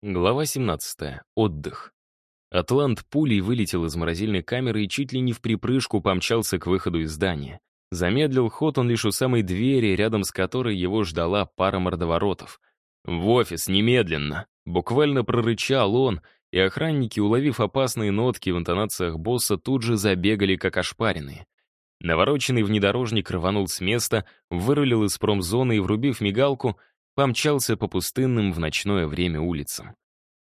Глава 17. Отдых. Атлант пулей вылетел из морозильной камеры и чуть ли не в припрыжку помчался к выходу из здания. Замедлил ход он лишь у самой двери, рядом с которой его ждала пара мордоворотов. «В офис, немедленно!» Буквально прорычал он, и охранники, уловив опасные нотки в интонациях босса, тут же забегали, как ошпаренные. Навороченный внедорожник рванул с места, вырулил из промзоны и, врубив мигалку, помчался по пустынным в ночное время улицам.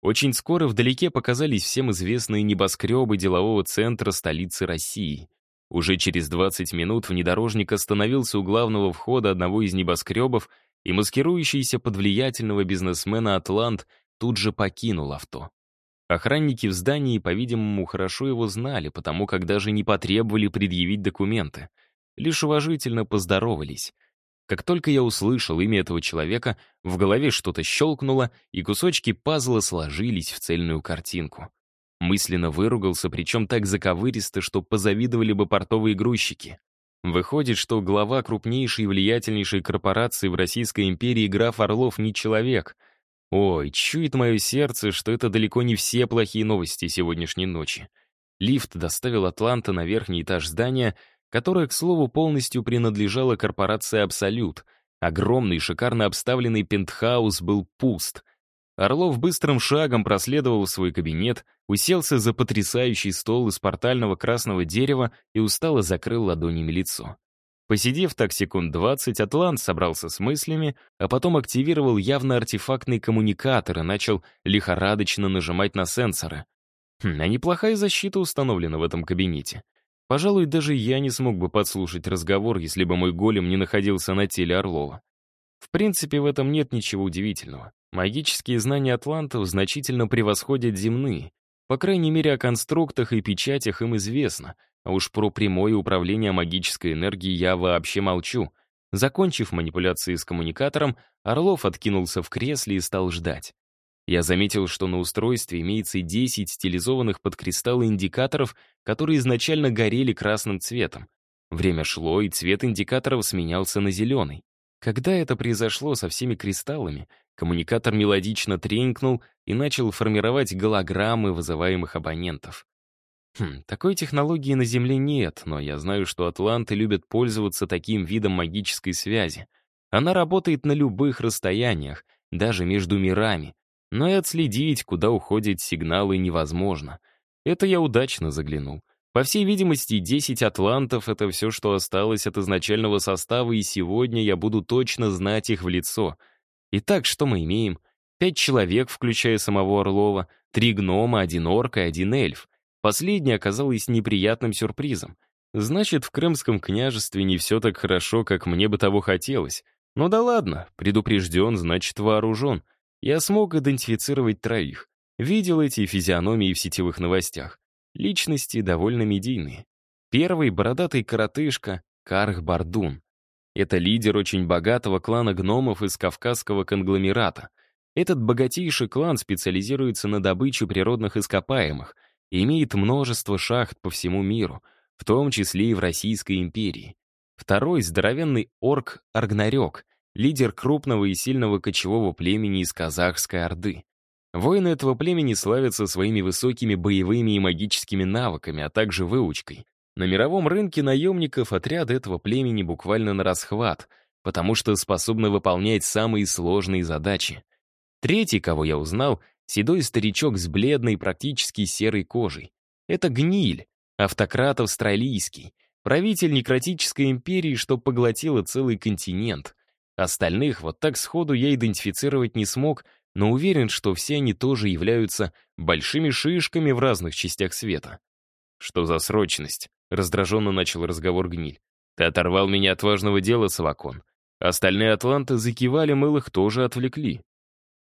Очень скоро вдалеке показались всем известные небоскребы делового центра столицы России. Уже через 20 минут внедорожник остановился у главного входа одного из небоскребов, и маскирующийся под влиятельного бизнесмена Атлант тут же покинул авто. Охранники в здании, по-видимому, хорошо его знали, потому как даже не потребовали предъявить документы. Лишь уважительно поздоровались — как только я услышал имя этого человека, в голове что-то щелкнуло, и кусочки пазла сложились в цельную картинку. Мысленно выругался, причем так заковыристо, что позавидовали бы портовые грузчики. Выходит, что глава крупнейшей и влиятельнейшей корпорации в Российской империи граф Орлов не человек. Ой, чует мое сердце, что это далеко не все плохие новости сегодняшней ночи. Лифт доставил Атланта на верхний этаж здания, которая, к слову, полностью принадлежала корпорации «Абсолют». Огромный, шикарно обставленный пентхаус был пуст. Орлов быстрым шагом проследовал в свой кабинет, уселся за потрясающий стол из портального красного дерева и устало закрыл ладонями лицо. Посидев так секунд 20, Атлант собрался с мыслями, а потом активировал явно артефактный коммуникатор и начал лихорадочно нажимать на сенсоры. Хм, а неплохая защита установлена в этом кабинете. Пожалуй, даже я не смог бы подслушать разговор, если бы мой голем не находился на теле Орлова. В принципе, в этом нет ничего удивительного. Магические знания атлантов значительно превосходят земные. По крайней мере, о конструктах и печатях им известно, а уж про прямое управление магической энергией я вообще молчу. Закончив манипуляции с коммуникатором, Орлов откинулся в кресле и стал ждать. Я заметил, что на устройстве имеется 10 стилизованных под кристаллы индикаторов, которые изначально горели красным цветом. Время шло, и цвет индикаторов сменялся на зеленый. Когда это произошло со всеми кристаллами, коммуникатор мелодично тренькнул и начал формировать голограммы вызываемых абонентов. Хм, такой технологии на Земле нет, но я знаю, что атланты любят пользоваться таким видом магической связи. Она работает на любых расстояниях, даже между мирами, но и отследить, куда уходят сигналы, невозможно. Это я удачно заглянул. По всей видимости, 10 атлантов — это все, что осталось от изначального состава, и сегодня я буду точно знать их в лицо. Итак, что мы имеем? Пять человек, включая самого Орлова, три гнома, один орк и один эльф. Последний оказалось неприятным сюрпризом. Значит, в Крымском княжестве не все так хорошо, как мне бы того хотелось. Ну да ладно, предупрежден, значит вооружен. Я смог идентифицировать троих. Видел эти физиономии в сетевых новостях. Личности довольно медийные. Первый — бородатый коротышка Карх Бардун. Это лидер очень богатого клана гномов из Кавказского конгломерата. Этот богатейший клан специализируется на добыче природных ископаемых и имеет множество шахт по всему миру, в том числе и в Российской империи. Второй — здоровенный орк Аргнарёк, лидер крупного и сильного кочевого племени из Казахской Орды. Воины этого племени славятся своими высокими боевыми и магическими навыками, а также выучкой. На мировом рынке наемников отряды этого племени буквально на расхват, потому что способны выполнять самые сложные задачи. Третий, кого я узнал, седой старичок с бледной, практически серой кожей. Это гниль, автократ австралийский, правитель некротической империи, что поглотила целый континент. Остальных вот так сходу я идентифицировать не смог, но уверен, что все они тоже являются большими шишками в разных частях света. «Что за срочность?» — раздраженно начал разговор Гниль. «Ты оторвал меня от важного дела, Савакон. Остальные атланты закивали, мыл их тоже отвлекли.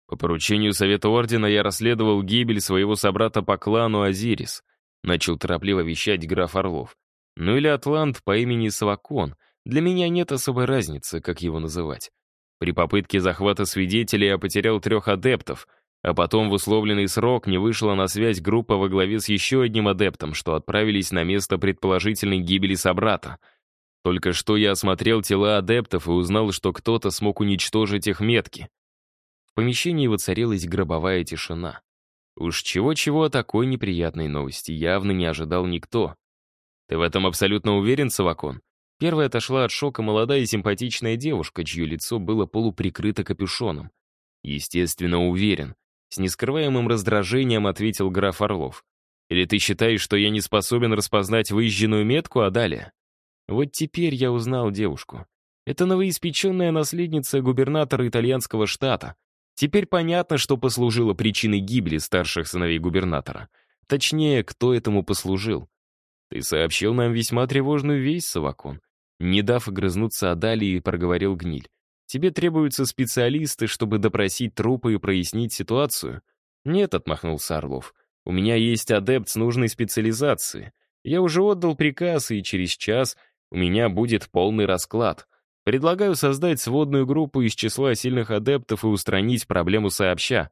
По поручению Совета Ордена я расследовал гибель своего собрата по клану Азирис», — начал торопливо вещать граф Орлов. «Ну или атлант по имени Савакон — для меня нет особой разницы, как его называть. При попытке захвата свидетелей я потерял трех адептов, а потом в условленный срок не вышла на связь группа во главе с еще одним адептом, что отправились на место предположительной гибели собрата. Только что я осмотрел тела адептов и узнал, что кто-то смог уничтожить их метки. В помещении воцарилась гробовая тишина. Уж чего-чего о такой неприятной новости явно не ожидал никто. «Ты в этом абсолютно уверен, Савакон?» Первая отошла от шока молодая и симпатичная девушка, чье лицо было полуприкрыто капюшоном. «Естественно, уверен», — с нескрываемым раздражением ответил граф Орлов. «Или ты считаешь, что я не способен распознать выезженную метку, а далее?» Вот теперь я узнал девушку. Это новоиспеченная наследница губернатора итальянского штата. Теперь понятно, что послужило причиной гибели старших сыновей губернатора. Точнее, кто этому послужил. Ты сообщил нам весьма тревожную весть, Савакон. Не дав огрызнуться Адалии, проговорил Гниль. Тебе требуются специалисты, чтобы допросить трупы и прояснить ситуацию? Нет, отмахнулся Орлов. У меня есть адепт с нужной специализацией. Я уже отдал приказ, и через час у меня будет полный расклад. Предлагаю создать сводную группу из числа сильных адептов и устранить проблему сообща.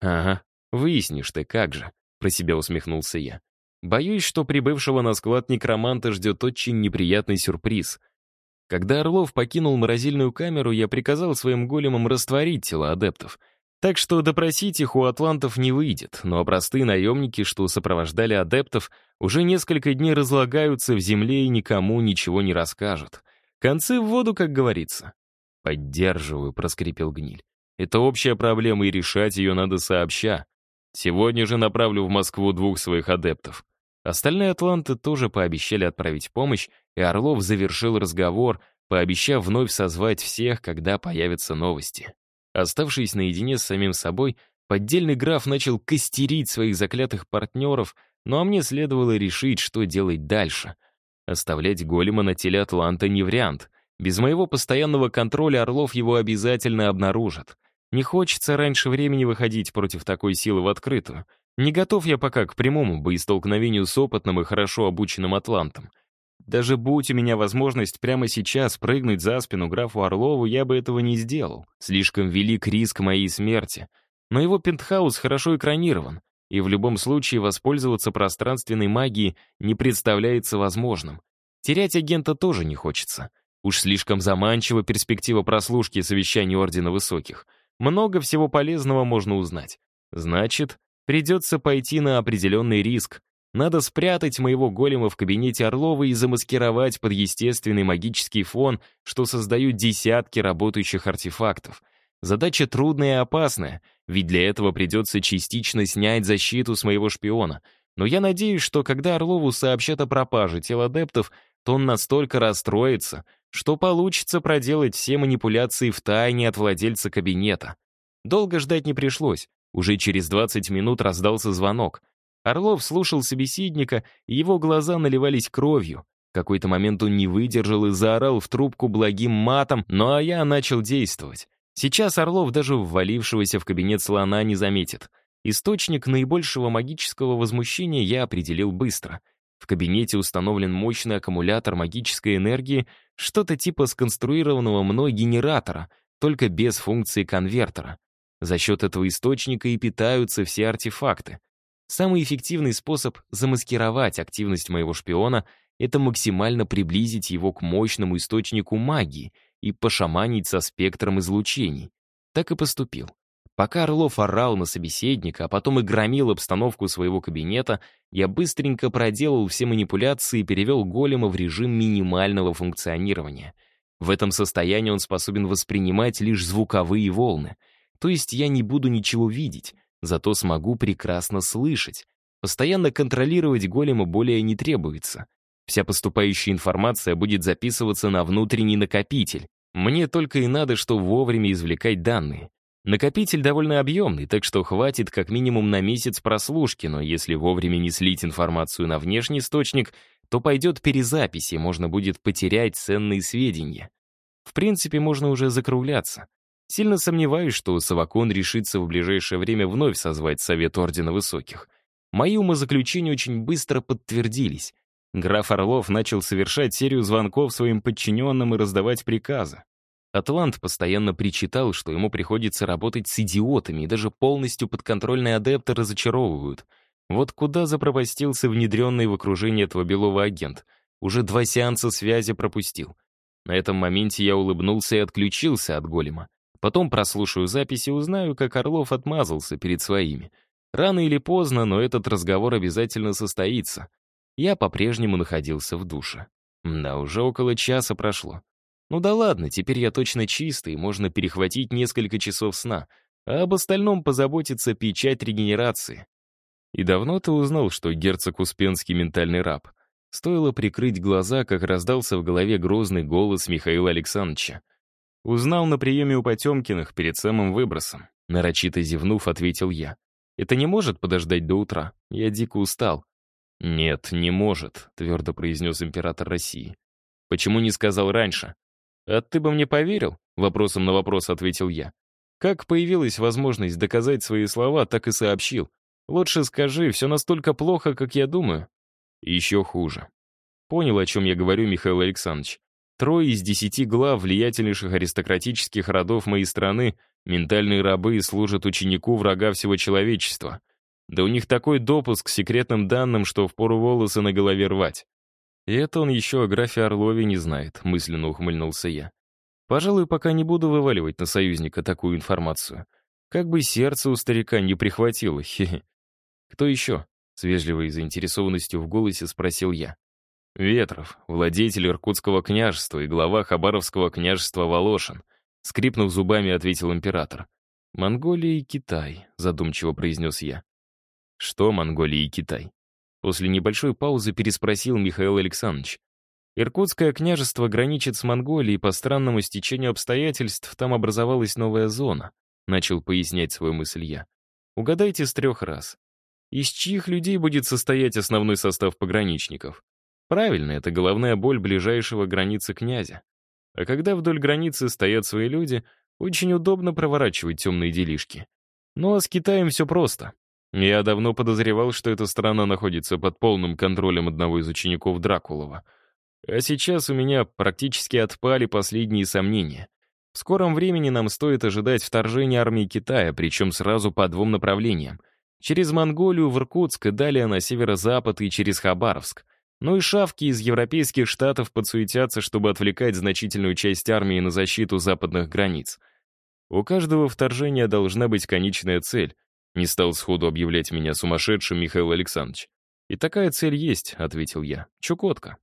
Ага, выяснишь ты, как же, про себя усмехнулся я. Боюсь, что прибывшего на склад некроманта ждет очень неприятный сюрприз. Когда Орлов покинул морозильную камеру, я приказал своим големам растворить тела адептов. Так что допросить их у атлантов не выйдет, но простые наемники, что сопровождали адептов, уже несколько дней разлагаются в земле и никому ничего не расскажут. Концы в воду, как говорится. «Поддерживаю», — проскрипел Гниль. «Это общая проблема, и решать ее надо сообща. Сегодня же направлю в Москву двух своих адептов». Остальные атланты тоже пообещали отправить помощь, и Орлов завершил разговор, пообещав вновь созвать всех, когда появятся новости. Оставшись наедине с самим собой, поддельный граф начал костерить своих заклятых партнеров, ну а мне следовало решить, что делать дальше — Оставлять голема на теле Атланта не вариант. Без моего постоянного контроля Орлов его обязательно обнаружат. Не хочется раньше времени выходить против такой силы в открытую. Не готов я пока к прямому боестолкновению с опытным и хорошо обученным Атлантом. Даже будь у меня возможность прямо сейчас прыгнуть за спину графу Орлову, я бы этого не сделал. Слишком велик риск моей смерти. Но его пентхаус хорошо экранирован и в любом случае воспользоваться пространственной магией не представляется возможным. Терять агента тоже не хочется. Уж слишком заманчива перспектива прослушки совещаний Ордена Высоких. Много всего полезного можно узнать. Значит, придется пойти на определенный риск. Надо спрятать моего голема в кабинете Орлова и замаскировать под естественный магический фон, что создают десятки работающих артефактов. Задача трудная и опасная — ведь для этого придется частично снять защиту с моего шпиона. Но я надеюсь, что когда Орлову сообщат о пропаже тел адептов, то он настолько расстроится, что получится проделать все манипуляции в тайне от владельца кабинета. Долго ждать не пришлось. Уже через 20 минут раздался звонок. Орлов слушал собеседника, и его глаза наливались кровью. В какой-то момент он не выдержал и заорал в трубку благим матом, ну а я начал действовать. Сейчас Орлов даже ввалившегося в кабинет слона не заметит. Источник наибольшего магического возмущения я определил быстро. В кабинете установлен мощный аккумулятор магической энергии, что-то типа сконструированного мной генератора, только без функции конвертера. За счет этого источника и питаются все артефакты. Самый эффективный способ замаскировать активность моего шпиона — это максимально приблизить его к мощному источнику магии — и пошаманить со спектром излучений. Так и поступил. Пока Орлов орал на собеседника, а потом и громил обстановку своего кабинета, я быстренько проделал все манипуляции и перевел голема в режим минимального функционирования. В этом состоянии он способен воспринимать лишь звуковые волны. То есть я не буду ничего видеть, зато смогу прекрасно слышать. Постоянно контролировать голема более не требуется. Вся поступающая информация будет записываться на внутренний накопитель. Мне только и надо, что вовремя извлекать данные. Накопитель довольно объемный, так что хватит как минимум на месяц прослушки, но если вовремя не слить информацию на внешний источник, то пойдет перезапись, и можно будет потерять ценные сведения. В принципе, можно уже закругляться. Сильно сомневаюсь, что Савакон решится в ближайшее время вновь созвать Совет Ордена Высоких. Мои умозаключения очень быстро подтвердились. Граф Орлов начал совершать серию звонков своим подчиненным и раздавать приказы. Атлант постоянно причитал, что ему приходится работать с идиотами, и даже полностью подконтрольные адепты разочаровывают. Вот куда запропастился внедренный в окружение этого белого агент. Уже два сеанса связи пропустил. На этом моменте я улыбнулся и отключился от голема. Потом прослушаю запись и узнаю, как Орлов отмазался перед своими. Рано или поздно, но этот разговор обязательно состоится. Я по-прежнему находился в душе. Да, уже около часа прошло. Ну да ладно, теперь я точно чистый, можно перехватить несколько часов сна, а об остальном позаботится печать регенерации. И давно ты узнал, что герцог Успенский ментальный раб? Стоило прикрыть глаза, как раздался в голове грозный голос Михаила Александровича. Узнал на приеме у Потемкиных перед самым выбросом. Нарочито зевнув, ответил я. Это не может подождать до утра. Я дико устал. «Нет, не может», — твердо произнес император России. «Почему не сказал раньше?» «А ты бы мне поверил?» — вопросом на вопрос ответил я. Как появилась возможность доказать свои слова, так и сообщил. Лучше скажи, все настолько плохо, как я думаю. Еще хуже. Понял, о чем я говорю, Михаил Александрович. Трое из десяти глав влиятельнейших аристократических родов моей страны ментальные рабы служат ученику врага всего человечества. Да у них такой допуск к секретным данным, что впору волосы на голове рвать. И это он еще о графе Орлове не знает, мысленно ухмыльнулся я. Пожалуй, пока не буду вываливать на союзника такую информацию. Как бы сердце у старика не прихватило, хе, -хе. Кто еще? С вежливой заинтересованностью в голосе спросил я. Ветров, владетель Иркутского княжества и глава Хабаровского княжества Волошин. Скрипнув зубами, ответил император. «Монголия и Китай», — задумчиво произнес я. «Что Монголия и Китай?» После небольшой паузы переспросил Михаил Александрович. Иркутское княжество граничит с Монголией, по странному стечению обстоятельств там образовалась новая зона, начал пояснять свою мысль я. Угадайте с трех раз. Из чьих людей будет состоять основной состав пограничников? Правильно, это головная боль ближайшего границы князя. А когда вдоль границы стоят свои люди, очень удобно проворачивать темные делишки. Ну а с Китаем все просто. Я давно подозревал, что эта страна находится под полным контролем одного из учеников Дракулова — а сейчас у меня практически отпали последние сомнения. В скором времени нам стоит ожидать вторжения армии Китая, причем сразу по двум направлениям. Через Монголию в Иркутск и далее на северо-запад и через Хабаровск. Ну и шавки из европейских штатов подсуетятся, чтобы отвлекать значительную часть армии на защиту западных границ. У каждого вторжения должна быть конечная цель. Не стал сходу объявлять меня сумасшедшим Михаил Александрович. «И такая цель есть», — ответил я. «Чукотка».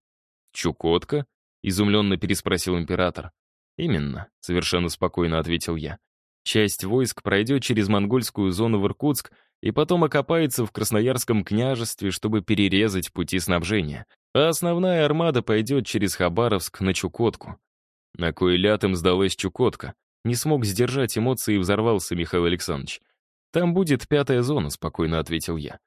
«Чукотка?» — изумленно переспросил император. «Именно», — совершенно спокойно ответил я. «Часть войск пройдет через монгольскую зону в Иркутск и потом окопается в Красноярском княжестве, чтобы перерезать пути снабжения, а основная армада пойдет через Хабаровск на Чукотку». На кой ляд им сдалась Чукотка? Не смог сдержать эмоции и взорвался Михаил Александрович. «Там будет пятая зона», — спокойно ответил я.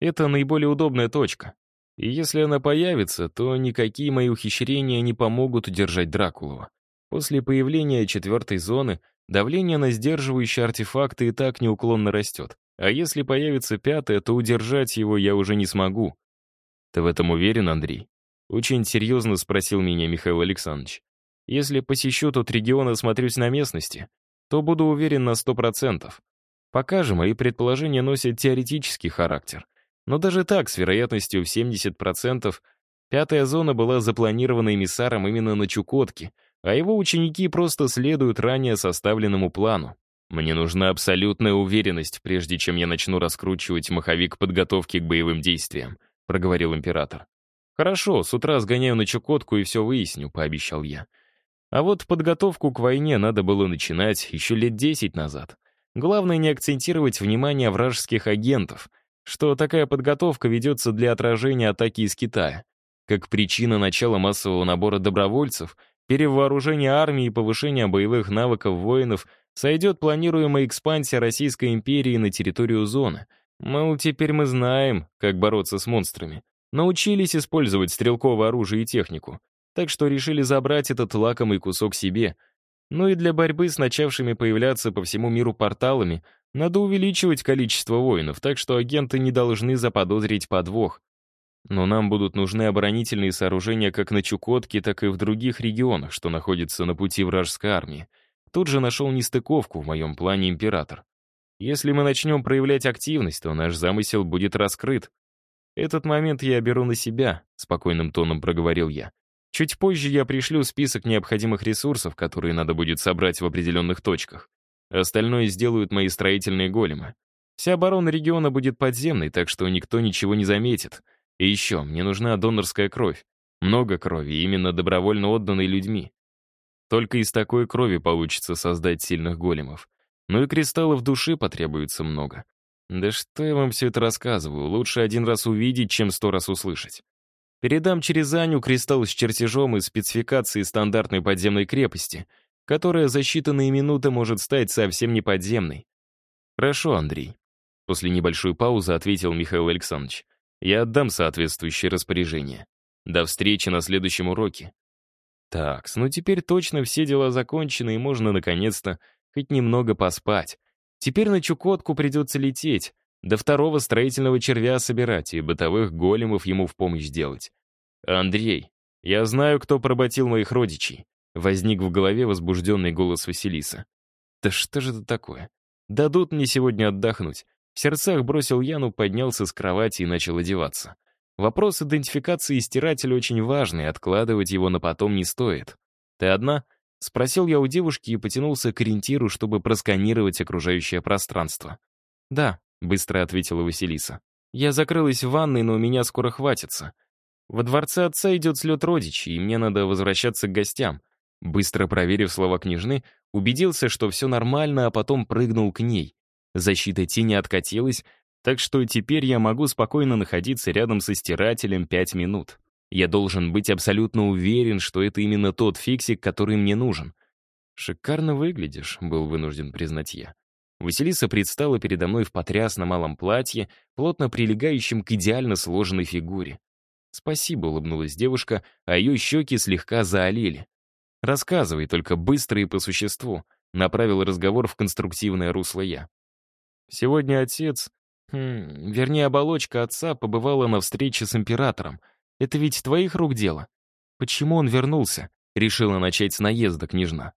«Это наиболее удобная точка. И если она появится, то никакие мои ухищрения не помогут удержать Дракулова. После появления четвертой зоны давление на сдерживающие артефакты и так неуклонно растет. А если появится пятая, то удержать его я уже не смогу. Ты в этом уверен, Андрей? Очень серьезно спросил меня Михаил Александрович. Если посещу тот регион и смотрюсь на местности, то буду уверен на сто процентов. Пока же мои предположения носят теоретический характер. Но даже так, с вероятностью в 70%, пятая зона была запланирована эмиссаром именно на Чукотке, а его ученики просто следуют ранее составленному плану. Мне нужна абсолютная уверенность, прежде чем я начну раскручивать маховик подготовки к боевым действиям», — проговорил император. «Хорошо, с утра сгоняю на Чукотку и все выясню», — пообещал я. А вот подготовку к войне надо было начинать еще лет десять назад. Главное не акцентировать внимание вражеских агентов, что такая подготовка ведется для отражения атаки из Китая. Как причина начала массового набора добровольцев, перевооружения армии и повышения боевых навыков воинов сойдет планируемая экспансия Российской империи на территорию зоны. Мол, теперь мы знаем, как бороться с монстрами. Научились использовать стрелковое оружие и технику. Так что решили забрать этот лакомый кусок себе. Ну и для борьбы с начавшими появляться по всему миру порталами надо увеличивать количество воинов, так что агенты не должны заподозрить подвох. Но нам будут нужны оборонительные сооружения как на Чукотке, так и в других регионах, что находятся на пути вражеской армии. Тут же нашел нестыковку в моем плане император. Если мы начнем проявлять активность, то наш замысел будет раскрыт. Этот момент я беру на себя, спокойным тоном проговорил я. Чуть позже я пришлю список необходимых ресурсов, которые надо будет собрать в определенных точках. Остальное сделают мои строительные големы. Вся оборона региона будет подземной, так что никто ничего не заметит. И еще, мне нужна донорская кровь. Много крови, именно добровольно отданной людьми. Только из такой крови получится создать сильных големов. Ну и кристаллов души потребуется много. Да что я вам все это рассказываю, лучше один раз увидеть, чем сто раз услышать. Передам через Аню кристалл с чертежом и спецификацией стандартной подземной крепости, которая за считанные минуты может стать совсем не подземной. Хорошо, Андрей. После небольшой паузы ответил Михаил Александрович. Я отдам соответствующее распоряжение. До встречи на следующем уроке. Так, ну теперь точно все дела закончены, и можно наконец-то хоть немного поспать. Теперь на Чукотку придется лететь, до второго строительного червя собирать и бытовых големов ему в помощь делать. «Андрей, я знаю, кто поработил моих родичей», — возник в голове возбужденный голос Василиса. «Да что же это такое? Дадут мне сегодня отдохнуть». В сердцах бросил Яну, поднялся с кровати и начал одеваться. Вопрос идентификации стирателя очень важный, откладывать его на потом не стоит. «Ты одна?» — спросил я у девушки и потянулся к ориентиру, чтобы просканировать окружающее пространство. «Да», — быстро ответила Василиса. «Я закрылась в ванной, но у меня скоро хватится. Во дворце отца идет слет родичей, и мне надо возвращаться к гостям». Быстро проверив слова княжны, убедился, что все нормально, а потом прыгнул к ней. Защита тени откатилась, так что теперь я могу спокойно находиться рядом со стирателем пять минут. Я должен быть абсолютно уверен, что это именно тот фиксик, который мне нужен. «Шикарно выглядишь», — был вынужден признать я. Василиса предстала передо мной в потрясном малом платье, плотно прилегающем к идеально сложенной фигуре. «Спасибо», — улыбнулась девушка, а ее щеки слегка заолели. «Рассказывай, только быстро и по существу», — направил разговор в конструктивное русло я. Сегодня отец, хм, вернее, оболочка отца побывала на встрече с императором. Это ведь твоих рук дело. Почему он вернулся? Решила начать с наезда княжна.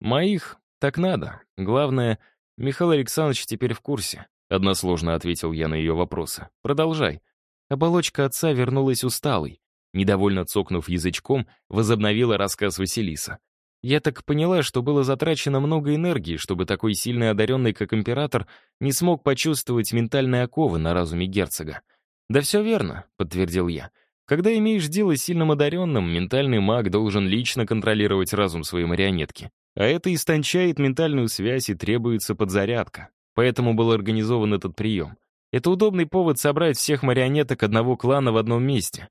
Моих так надо. Главное — «Михаил Александрович теперь в курсе», — односложно ответил я на ее вопросы. «Продолжай». Оболочка отца вернулась усталой. Недовольно цокнув язычком, возобновила рассказ Василиса. Я так поняла, что было затрачено много энергии, чтобы такой сильный одаренный, как император, не смог почувствовать ментальные оковы на разуме герцога. «Да все верно», — подтвердил я. «Когда имеешь дело с сильным одаренным, ментальный маг должен лично контролировать разум своей марионетки. А это истончает ментальную связь и требуется подзарядка. Поэтому был организован этот прием. Это удобный повод собрать всех марионеток одного клана в одном месте.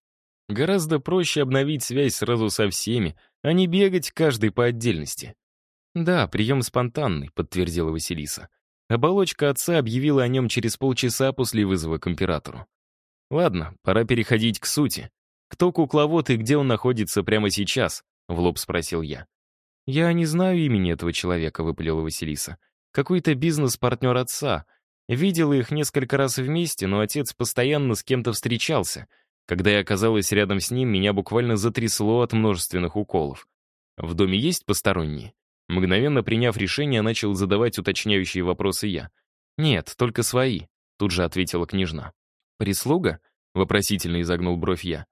Гораздо проще обновить связь сразу со всеми, а не бегать каждый по отдельности. «Да, прием спонтанный», — подтвердила Василиса. Оболочка отца объявила о нем через полчаса после вызова к императору. «Ладно, пора переходить к сути. Кто кукловод и где он находится прямо сейчас?» — в лоб спросил я. «Я не знаю имени этого человека», — выпалила Василиса. «Какой-то бизнес-партнер отца. Видела их несколько раз вместе, но отец постоянно с кем-то встречался. Когда я оказалась рядом с ним, меня буквально затрясло от множественных уколов. В доме есть посторонние?» Мгновенно приняв решение, начал задавать уточняющие вопросы я. «Нет, только свои», — тут же ответила княжна. «Прислуга?» — вопросительно изогнул бровь я.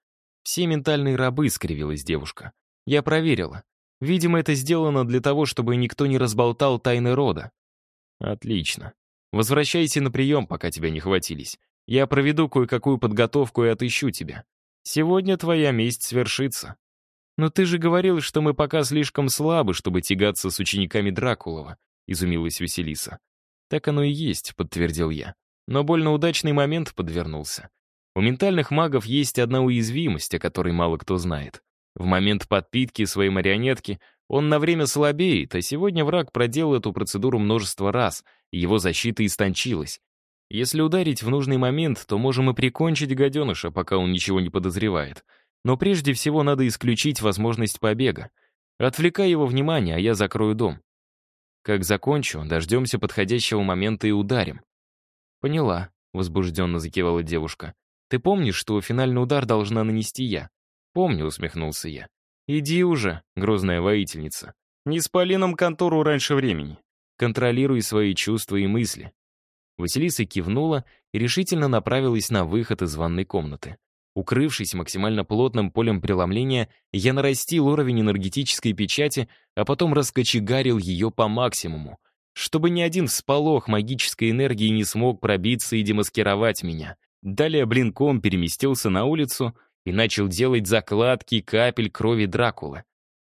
«Все ментальные рабы», — скривилась девушка. «Я проверила. Видимо, это сделано для того, чтобы никто не разболтал тайны рода. Отлично. Возвращайся на прием, пока тебя не хватились. Я проведу кое-какую подготовку и отыщу тебя. Сегодня твоя месть свершится. Но ты же говорил, что мы пока слишком слабы, чтобы тягаться с учениками Дракулова, изумилась Василиса. Так оно и есть, подтвердил я. Но больно удачный момент подвернулся. У ментальных магов есть одна уязвимость, о которой мало кто знает. В момент подпитки своей марионетки он на время слабеет, а сегодня враг проделал эту процедуру множество раз, и его защита истончилась. Если ударить в нужный момент, то можем и прикончить гаденыша, пока он ничего не подозревает. Но прежде всего надо исключить возможность побега. Отвлекай его внимание, а я закрою дом. Как закончу, дождемся подходящего момента и ударим. Поняла, возбужденно закивала девушка. Ты помнишь, что финальный удар должна нанести я? «Помню», — усмехнулся я. «Иди уже, грозная воительница. Не спали нам контору раньше времени. Контролируй свои чувства и мысли». Василиса кивнула и решительно направилась на выход из ванной комнаты. Укрывшись максимально плотным полем преломления, я нарастил уровень энергетической печати, а потом раскочегарил ее по максимуму, чтобы ни один всполох магической энергии не смог пробиться и демаскировать меня. Далее блинком переместился на улицу и начал делать закладки капель крови Дракулы.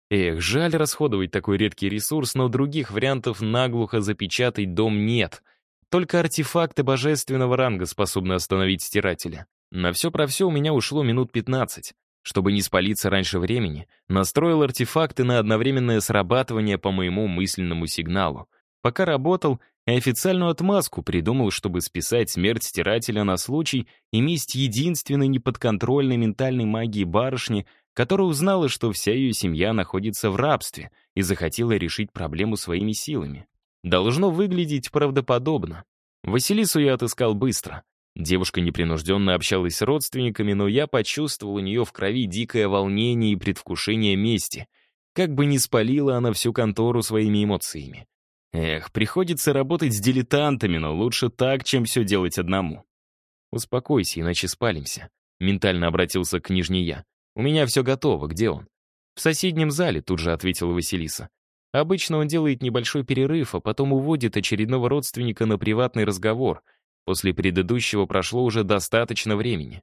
Эх, жаль расходовать такой редкий ресурс, но других вариантов наглухо запечатать дом нет. Только артефакты божественного ранга способны остановить стирателя. На все про все у меня ушло минут 15. Чтобы не спалиться раньше времени, настроил артефакты на одновременное срабатывание по моему мысленному сигналу. Пока работал, официальную отмазку придумал, чтобы списать смерть стирателя на случай и месть единственной неподконтрольной ментальной магии барышни, которая узнала, что вся ее семья находится в рабстве и захотела решить проблему своими силами. Должно выглядеть правдоподобно. Василису я отыскал быстро. Девушка непринужденно общалась с родственниками, но я почувствовал у нее в крови дикое волнение и предвкушение мести. Как бы ни спалила она всю контору своими эмоциями. Эх, приходится работать с дилетантами, но лучше так, чем все делать одному. «Успокойся, иначе спалимся», — ментально обратился к княжне я. «У меня все готово, где он?» «В соседнем зале», — тут же ответила Василиса. «Обычно он делает небольшой перерыв, а потом уводит очередного родственника на приватный разговор — После предыдущего прошло уже достаточно времени.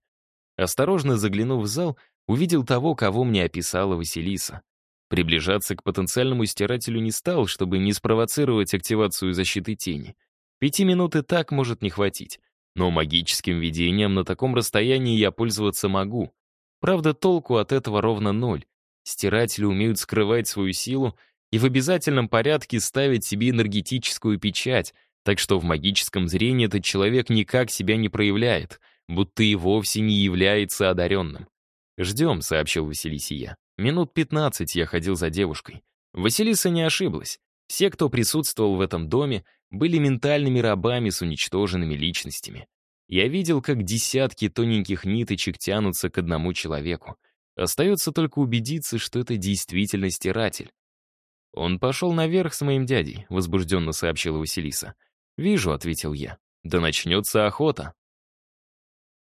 Осторожно заглянув в зал, увидел того, кого мне описала Василиса. Приближаться к потенциальному стирателю не стал, чтобы не спровоцировать активацию защиты тени. Пяти минут и так может не хватить. Но магическим видением на таком расстоянии я пользоваться могу. Правда, толку от этого ровно ноль. Стиратели умеют скрывать свою силу и в обязательном порядке ставить себе энергетическую печать, так что в магическом зрении этот человек никак себя не проявляет, будто и вовсе не является одаренным. «Ждем», — сообщил Василисия. Минут пятнадцать я ходил за девушкой. Василиса не ошиблась. Все, кто присутствовал в этом доме, были ментальными рабами с уничтоженными личностями. Я видел, как десятки тоненьких ниточек тянутся к одному человеку. Остается только убедиться, что это действительно стиратель. «Он пошел наверх с моим дядей», — возбужденно сообщила Василиса. «Вижу», — ответил я. «Да начнется охота».